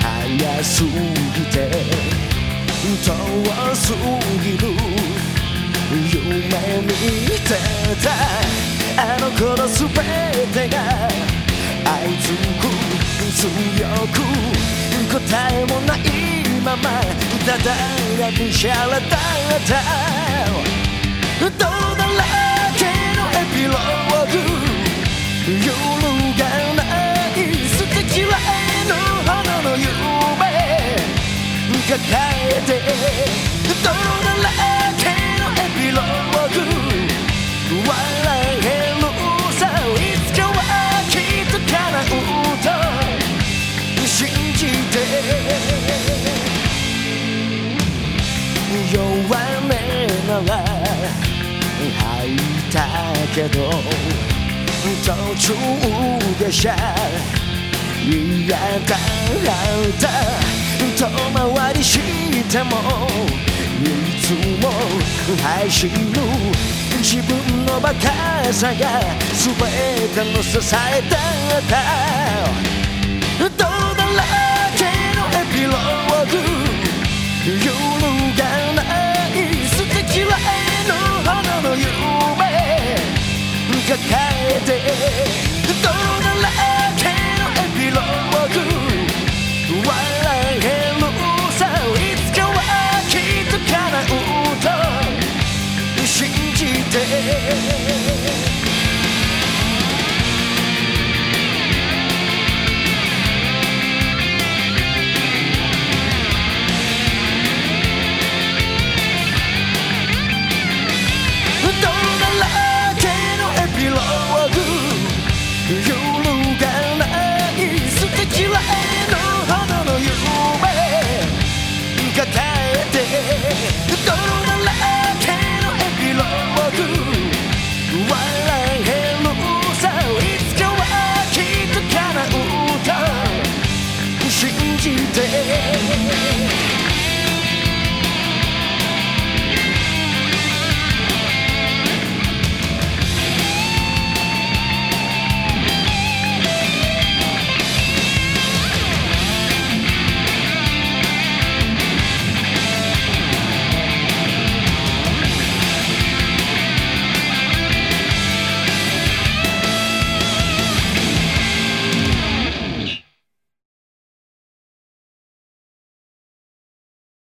早すぎて遠すぎる。夢見てたあの子の全てが愛つく強く答えもないままただ闇しゃらだったどうだらけのエピローグ抱えて泥だらけのエピローグ笑えるさいつかはきっと叶うと信じて弱めなら吐いたけど途中下車嫌だった遠回りしてもいつも走る自分のバカさが全ての支えだったどうだらけのエピローグ。夜がない素敵らえの花の夢。抱えて